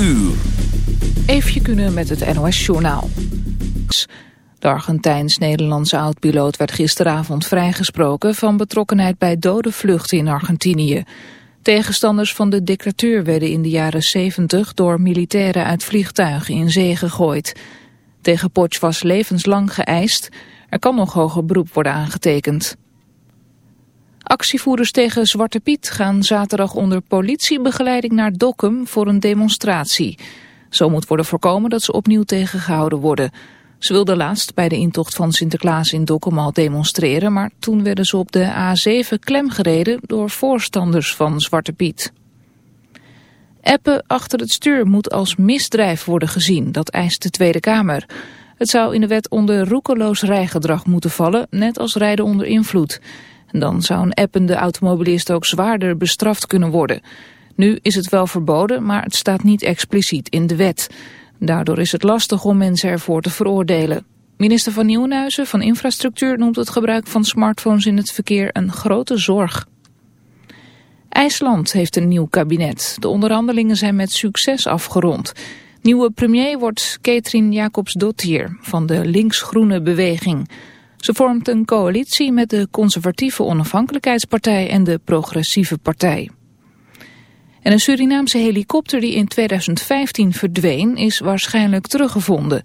uur. Even kunnen met het NOS-journaal. De Argentijns-Nederlandse oud-piloot werd gisteravond vrijgesproken... van betrokkenheid bij dode vluchten in Argentinië. Tegenstanders van de dictatuur werden in de jaren 70... door militairen uit vliegtuigen in zee gegooid. Tegen Potsch was levenslang geëist. Er kan nog hoger beroep worden aangetekend. Actievoerders tegen Zwarte Piet gaan zaterdag onder politiebegeleiding naar Dokkum voor een demonstratie. Zo moet worden voorkomen dat ze opnieuw tegengehouden worden. Ze wilden laatst bij de intocht van Sinterklaas in Dokkum al demonstreren, maar toen werden ze op de A7 klemgereden door voorstanders van Zwarte Piet. Appen achter het stuur moet als misdrijf worden gezien, dat eist de Tweede Kamer. Het zou in de wet onder roekeloos rijgedrag moeten vallen, net als rijden onder invloed. Dan zou een appende automobilist ook zwaarder bestraft kunnen worden. Nu is het wel verboden, maar het staat niet expliciet in de wet. Daardoor is het lastig om mensen ervoor te veroordelen. Minister van Nieuwenhuizen van Infrastructuur noemt het gebruik van smartphones in het verkeer een grote zorg. IJsland heeft een nieuw kabinet. De onderhandelingen zijn met succes afgerond. Nieuwe premier wordt Katrin Jacobs-Dottir van de links-groene beweging. Ze vormt een coalitie met de conservatieve onafhankelijkheidspartij en de progressieve partij. En een Surinaamse helikopter die in 2015 verdween is waarschijnlijk teruggevonden.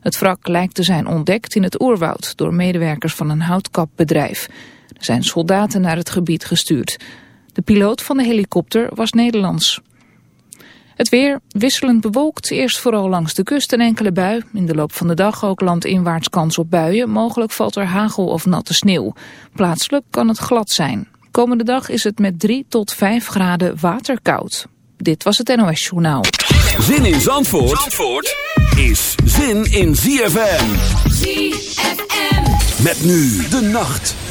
Het wrak lijkt te zijn ontdekt in het oerwoud door medewerkers van een houtkapbedrijf. Er zijn soldaten naar het gebied gestuurd. De piloot van de helikopter was Nederlands. Het weer wisselend bewolkt, eerst vooral langs de kust een enkele bui. In de loop van de dag ook landinwaarts kans op buien. Mogelijk valt er hagel of natte sneeuw. Plaatselijk kan het glad zijn. Komende dag is het met 3 tot 5 graden waterkoud. Dit was het NOS Journaal. Zin in Zandvoort, Zandvoort is zin in ZFM. ZFM. Met nu de nacht.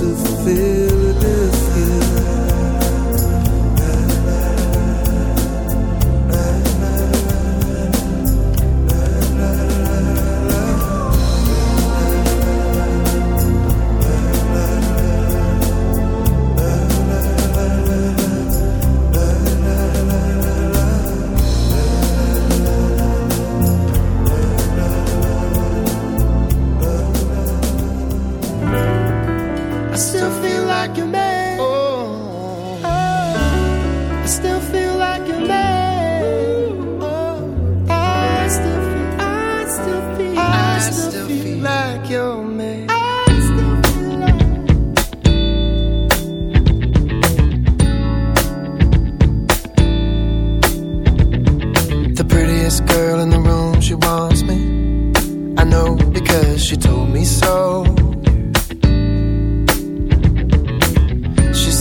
to fill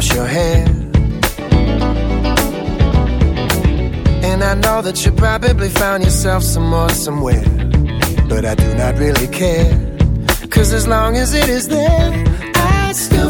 wash your hair. And I know that you probably found yourself somewhere, somewhere. But I do not really care. Cause as long as it is there, I still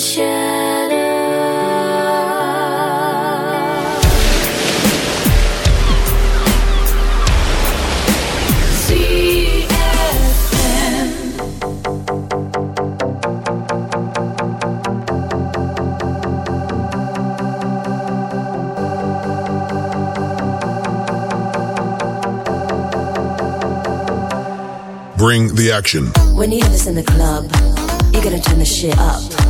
Bring the action. When you hear this in the club, you gotta turn the shit up.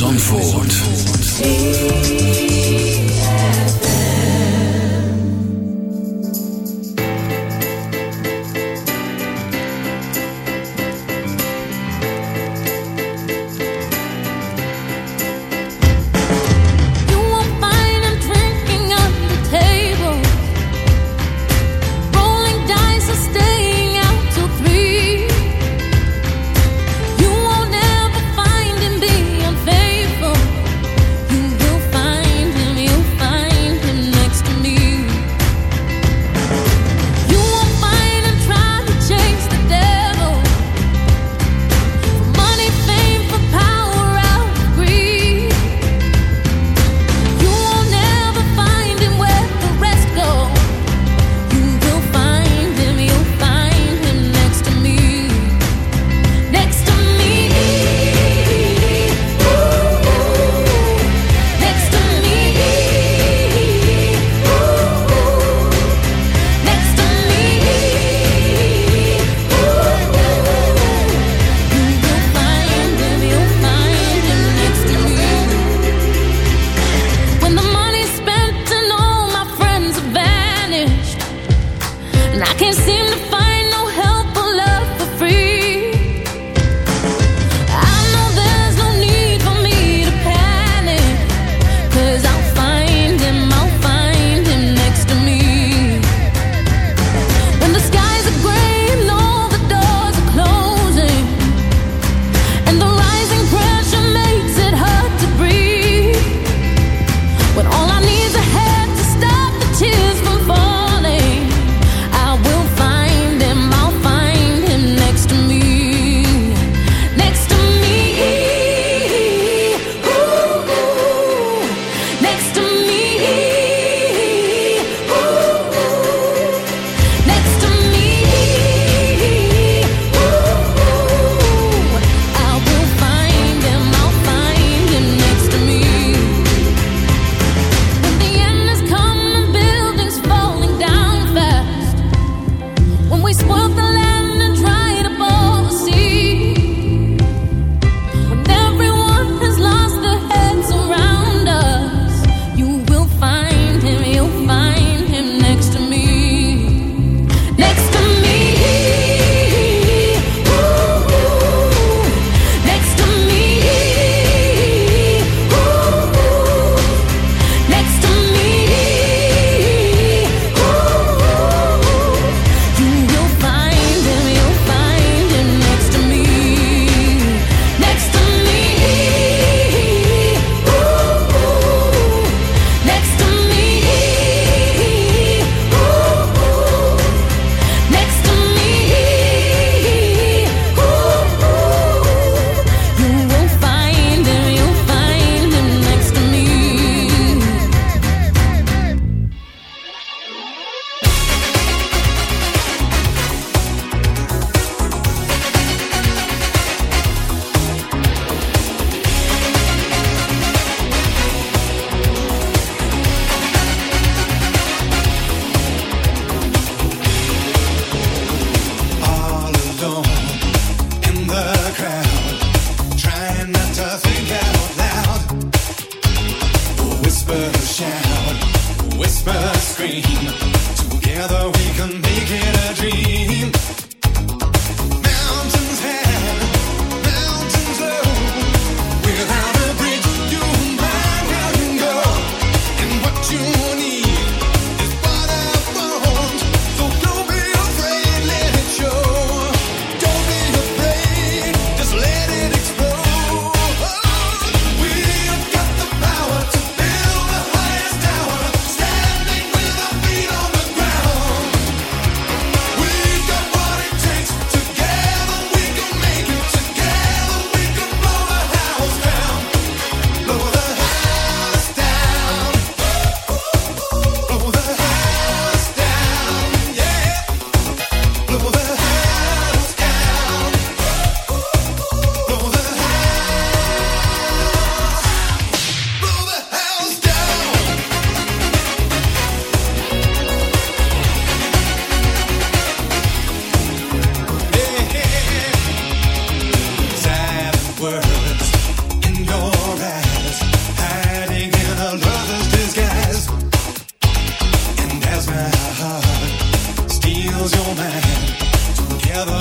find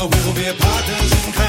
We'll be partners in crime.